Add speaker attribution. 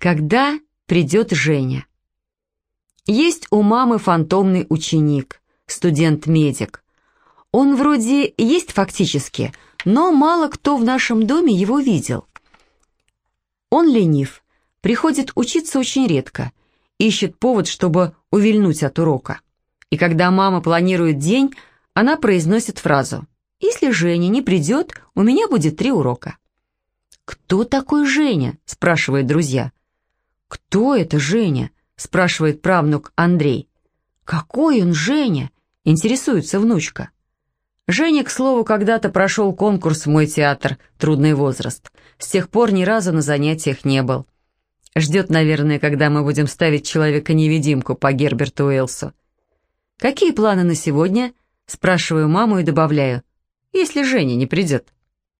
Speaker 1: Когда придет Женя? Есть у мамы фантомный ученик, студент-медик. Он вроде есть фактически, но мало кто в нашем доме его видел. Он ленив, приходит учиться очень редко, ищет повод, чтобы увильнуть от урока. И когда мама планирует день, она произносит фразу «Если Женя не придет, у меня будет три урока». «Кто такой Женя?» – спрашивают друзья. «Кто это Женя?» – спрашивает правнук Андрей. «Какой он Женя?» – интересуется внучка. Женя, к слову, когда-то прошел конкурс в мой театр «Трудный возраст». С тех пор ни разу на занятиях не был. Ждет, наверное, когда мы будем ставить человека-невидимку по Герберту Уэллсу. «Какие планы на сегодня?» Спрашиваю маму и добавляю, «если Женя не придет».